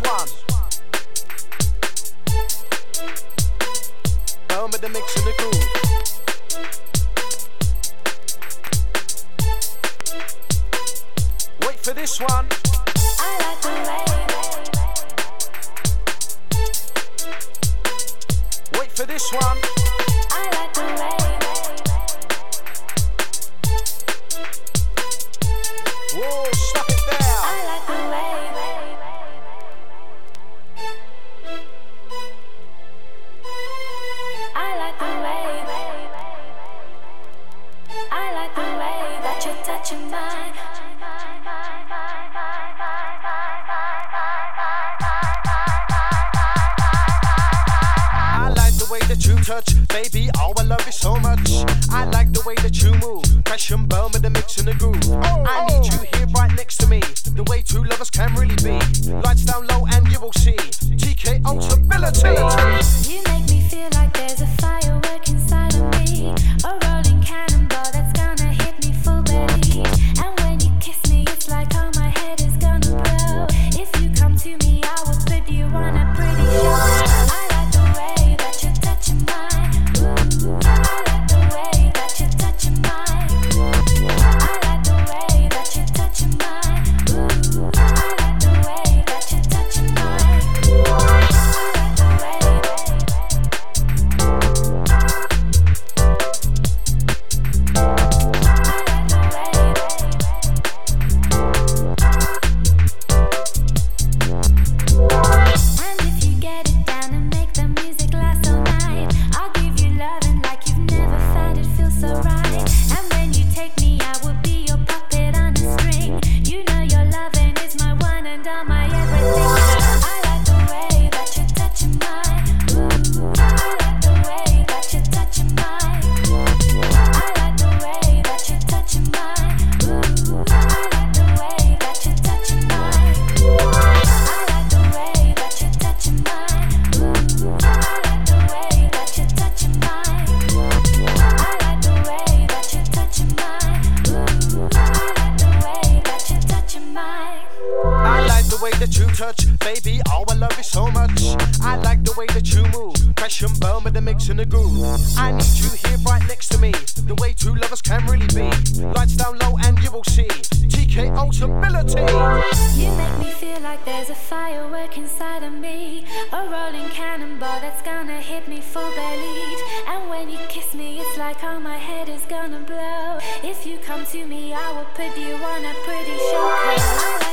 love this one. Home with the mix and the groove. Wait for this one. I like the way. Wait for this one. Touch, baby. Oh, I love you so much. I like the way that you move, and burn with the mix and the groove. Oh, I oh. need you here right next to me. The way two lovers can really be. Lights down low and you will see TKO stability. You make me feel like baby. Oh, I love you so much. I like the way that you move, crash and burn with the mix and the groove. I need you here right next to me. The way two lovers can really be. Lights down low and you will see TKO stability. You make me feel like there's a firework inside of me, a rolling cannonball that's gonna hit me full bellied. And when you kiss me, it's like all my head is gonna blow. If you come to me, I will put you on a pretty show.